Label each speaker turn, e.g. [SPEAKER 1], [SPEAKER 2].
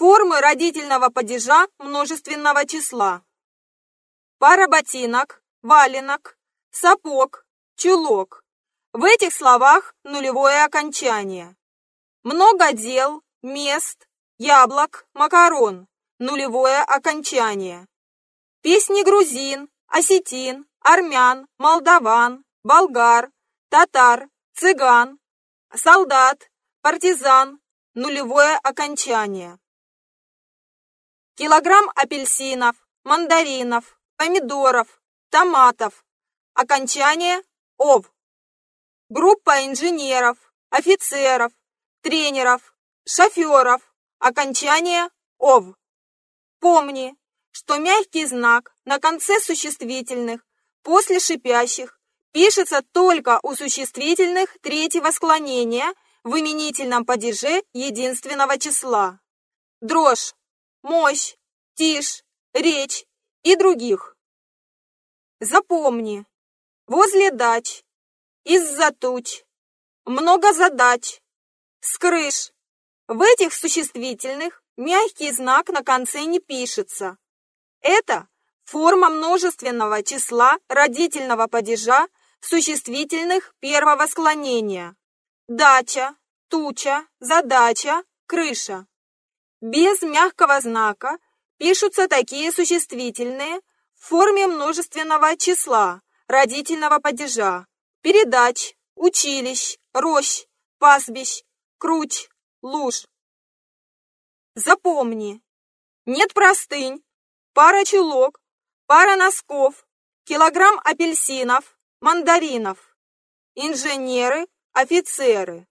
[SPEAKER 1] Формы родительного падежа множественного числа. Пара ботинок, валенок, сапог, чулок. В этих словах нулевое окончание. Много дел, мест, яблок, макарон. Нулевое окончание. Песни грузин, осетин, армян, молдаван, болгар, татар, цыган, солдат, партизан. Нулевое окончание. Килограмм апельсинов, мандаринов, помидоров, томатов. Окончание ов. Группа инженеров, офицеров, тренеров, шоферов. Окончание ов. Помни, что мягкий знак на конце существительных после шипящих пишется только у существительных третьего склонения в именительном падеже единственного числа. Дрожь, мощь, тишь, речь и других. Запомни, возле дач, из-за туч, много задач, с крыш. В этих существительных мягкий знак на конце не пишется. Это форма множественного числа родительного падежа существительных первого склонения. Дача, туча, задача, крыша. Без мягкого знака пишутся такие существительные в форме множественного числа родительного падежа. Передач, училищ, рощ, пастбищ, круч, луж. Запомни, нет простынь, пара чулок, пара носков, килограмм апельсинов, мандаринов. Инженеры, офицеры.